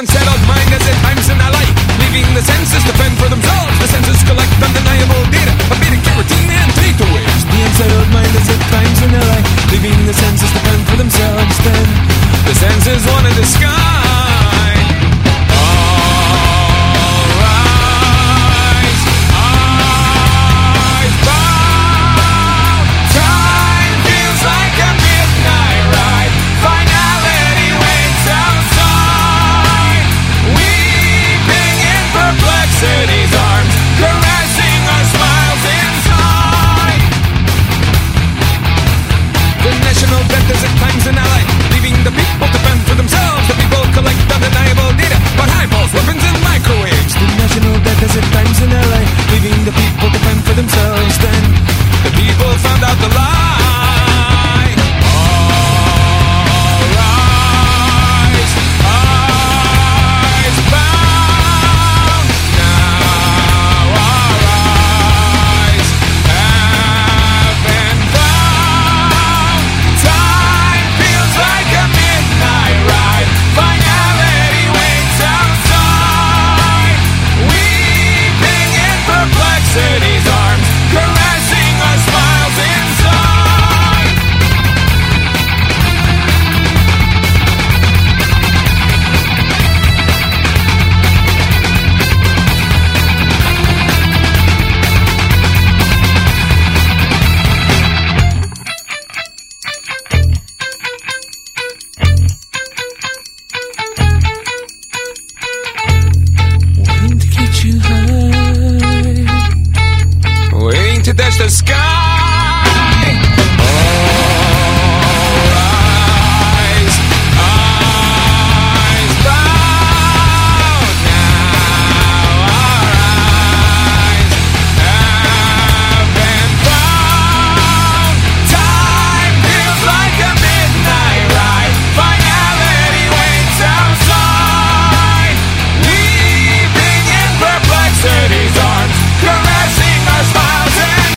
unsettled mind as at times in our life, leaving the senses to fend for themselves. The senses the sky.